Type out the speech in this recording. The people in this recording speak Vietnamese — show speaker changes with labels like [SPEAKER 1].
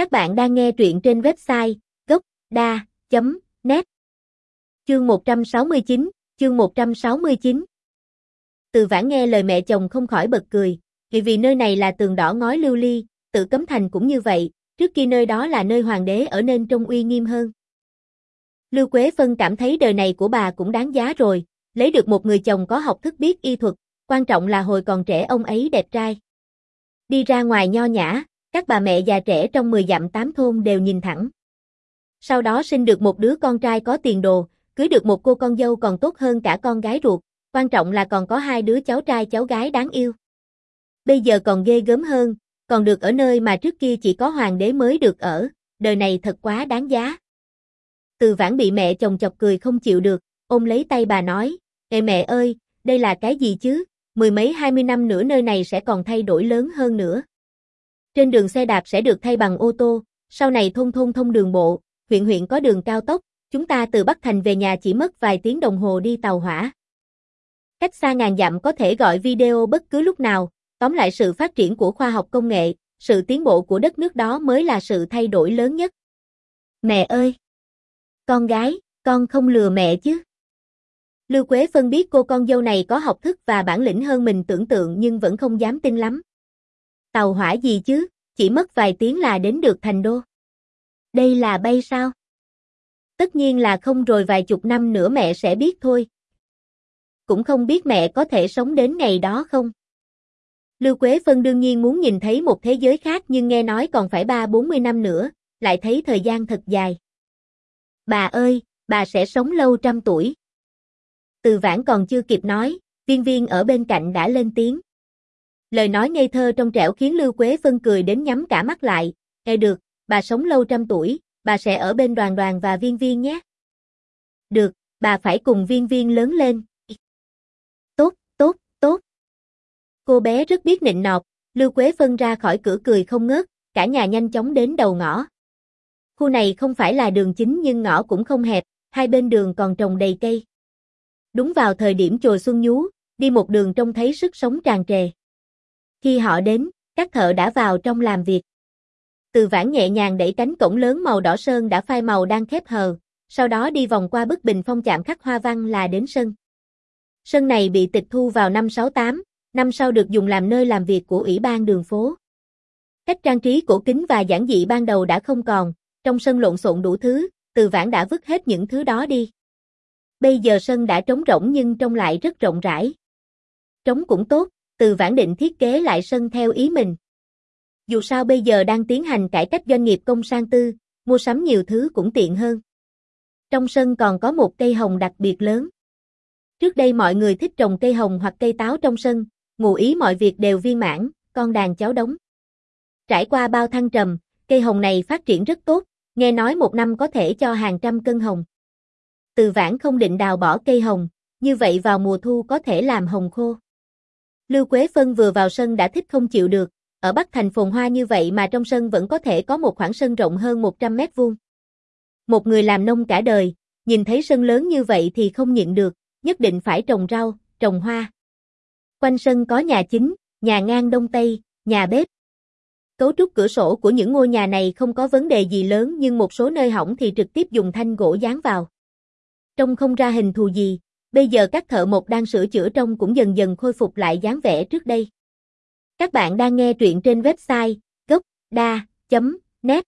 [SPEAKER 1] Các bạn đang nghe truyện trên website gốc.da.net Chương 169, chương 169 Từ vãn nghe lời mẹ chồng không khỏi bật cười, vì vì nơi này là tường đỏ ngói lưu ly, tự cấm thành cũng như vậy, trước kia nơi đó là nơi hoàng đế ở nên trông uy nghiêm hơn. Lưu Quế Phân cảm thấy đời này của bà cũng đáng giá rồi, lấy được một người chồng có học thức biết y thuật, quan trọng là hồi còn trẻ ông ấy đẹp trai. Đi ra ngoài nho nhã, các bà mẹ già trẻ trong 10 dặm tám thôn đều nhìn thẳng. Sau đó sinh được một đứa con trai có tiền đồ, cưới được một cô con dâu còn tốt hơn cả con gái ruột, quan trọng là còn có hai đứa cháu trai cháu gái đáng yêu. Bây giờ còn ghê gớm hơn, còn được ở nơi mà trước kia chỉ có hoàng đế mới được ở, đời này thật quá đáng giá. Từ vãn bị mẹ chồng chọc cười không chịu được, ôm lấy tay bà nói, Ê mẹ ơi, đây là cái gì chứ, mười mấy hai mươi năm nữa nơi này sẽ còn thay đổi lớn hơn nữa. Trên đường xe đạp sẽ được thay bằng ô tô, sau này thôn thôn thông đường bộ, huyện huyện có đường cao tốc, chúng ta từ Bắc Thành về nhà chỉ mất vài tiếng đồng hồ đi tàu hỏa. Cách xa ngàn dặm có thể gọi video bất cứ lúc nào, tóm lại sự phát triển của khoa học công nghệ, sự tiến bộ của đất nước đó mới là sự thay đổi lớn nhất. Mẹ ơi! Con gái, con không lừa mẹ chứ? Lưu Quế phân biết cô con dâu này có học thức và bản lĩnh hơn mình tưởng tượng nhưng vẫn không dám tin lắm. Tàu hỏa gì chứ, chỉ mất vài tiếng là đến được thành đô. Đây là bay sao? Tất nhiên là không rồi vài chục năm nữa mẹ sẽ biết thôi. Cũng không biết mẹ có thể sống đến ngày đó không? Lưu Quế Phân đương nhiên muốn nhìn thấy một thế giới khác nhưng nghe nói còn phải ba bốn mươi năm nữa, lại thấy thời gian thật dài. Bà ơi, bà sẽ sống lâu trăm tuổi. Từ vãn còn chưa kịp nói, viên viên ở bên cạnh đã lên tiếng. Lời nói ngây thơ trong trẻo khiến Lưu Quế Vân cười đến nhắm cả mắt lại, nghe được, bà sống lâu trăm tuổi, bà sẽ ở bên đoàn đoàn và viên viên nhé. Được, bà phải cùng viên viên lớn lên. Tốt, tốt, tốt. Cô bé rất biết nịnh nọt, Lưu Quế Vân ra khỏi cửa cười không ngớt, cả nhà nhanh chóng đến đầu ngõ. Khu này không phải là đường chính nhưng ngõ cũng không hẹp, hai bên đường còn trồng đầy cây. Đúng vào thời điểm chồi xuân nhú, đi một đường trông thấy sức sống tràn trề. Khi họ đến, các thợ đã vào trong làm việc. Từ vãn nhẹ nhàng đẩy cánh cổng lớn màu đỏ sơn đã phai màu đang khép hờ, sau đó đi vòng qua bức bình phong chạm khắc hoa văn là đến sân. Sân này bị tịch thu vào năm 68, năm sau được dùng làm nơi làm việc của Ủy ban đường phố. Cách trang trí cổ kính và giản dị ban đầu đã không còn, trong sân lộn xộn đủ thứ, từ vãn đã vứt hết những thứ đó đi. Bây giờ sân đã trống rỗng nhưng trông lại rất rộng rãi. Trống cũng tốt, từ vãn định thiết kế lại sân theo ý mình. Dù sao bây giờ đang tiến hành cải cách doanh nghiệp công sang tư, mua sắm nhiều thứ cũng tiện hơn. Trong sân còn có một cây hồng đặc biệt lớn. Trước đây mọi người thích trồng cây hồng hoặc cây táo trong sân, ngụ ý mọi việc đều viên mãn, con đàn cháu đống. Trải qua bao thăng trầm, cây hồng này phát triển rất tốt, nghe nói một năm có thể cho hàng trăm cân hồng. Từ vãn không định đào bỏ cây hồng, như vậy vào mùa thu có thể làm hồng khô. Lưu Quế Phân vừa vào sân đã thích không chịu được, ở Bắc Thành phồn hoa như vậy mà trong sân vẫn có thể có một khoảng sân rộng hơn 100 mét vuông. Một người làm nông cả đời, nhìn thấy sân lớn như vậy thì không nhịn được, nhất định phải trồng rau, trồng hoa. Quanh sân có nhà chính, nhà ngang đông tây, nhà bếp. Cấu trúc cửa sổ của những ngôi nhà này không có vấn đề gì lớn nhưng một số nơi hỏng thì trực tiếp dùng thanh gỗ dán vào. Trông không ra hình thù gì, bây giờ các thợ mộc đang sửa chữa trong cũng dần dần khôi phục lại dáng vẻ trước đây. Các bạn đang nghe truyện trên website gocda.net